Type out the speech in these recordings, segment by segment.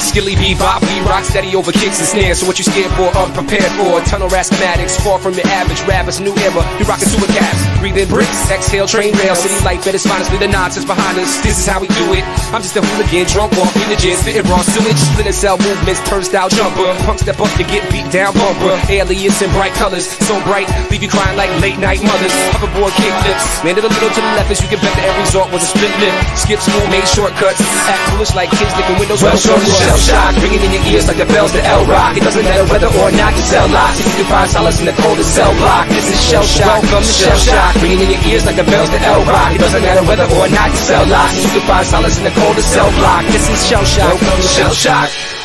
Skilly bebop, we rock steady over kicks and snares. So what you scared for, unprepared for? Tunnel rat schematics, far from your average rappers. New era, we rockin' super caps. Breathe in bricks, exhale, train rail. City life at its finest, leave the nonsense behind us. This is how we do it. I'm just a hooligan, drunk off in the gym, spitting raw sewage. Splinter cell movements, turnstile jumper. Punk step up to get beat down bumper. Aliens in bright colors, so bright, leave you crying like late night mothers. Hoverboard kick flips, landed a little to the left as you can bet the end result was a split lip. Skip school, made shortcuts, act foolish like kids licking windows. To Shell Shock, ringing in your ears like the bells to L Rock. It doesn't matter whether or not you sell lots. If you can find solace in the coldest cell block, this is Shell Shock. Welcome to Shell Shock, ringing in your ears like the bells to L Rock. It doesn't matter whether or not you sell lots. If you can find solace in the coldest cell block, This is shell shock. Welcome to Shell Shock.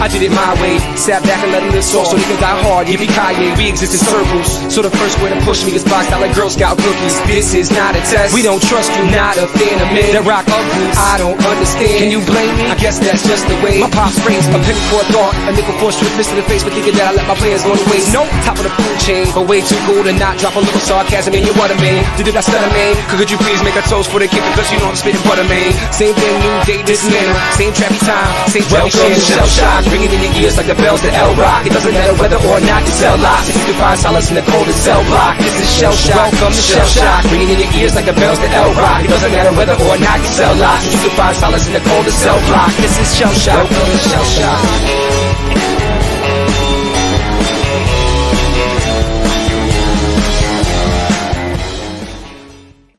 I did it my way. Sat back and let it soft so nigga die hard. Yippee Kanye, we exist in circles. So the first way to push me is boxed out like Girl Scout cookies. This is not a test. We don't trust you, not a fan of men that rock up groups. I don't understand. Can you blame me? I guess that's just the way. My pops raised a penny for a thought. A nickel for a swift fist in the face for thinking that I let my players go to waste. Nope, top of the chain, but way too cool to not drop a little sarcasm in your water, man. Did I stutter, man? Could you please make a toast for the kid because you know I'm spitting butter, man? Same thing, new day, this manner. Same trappy time, same trappy Welcome to. Shell Shock, ringing in your ears like the bells to L Rock. It doesn't matter whether or not you sell lots. If you can find solace in the cold coldest cell block, this is Shell Shock. Welcome to Shell Shock, ringing in your ears like the bells to L Rock. It doesn't matter whether or not you sell lots. If you can find solace in the cold coldest cell block, This is shell shock. welcome to Shell Shock.